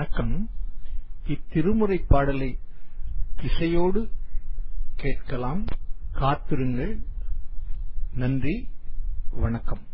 வணக்கம். இத்திருமுறைப் பாடலை இசையோடு கேட்கலாம். காத்திருங்கள். நன்றி. வணக்கம்.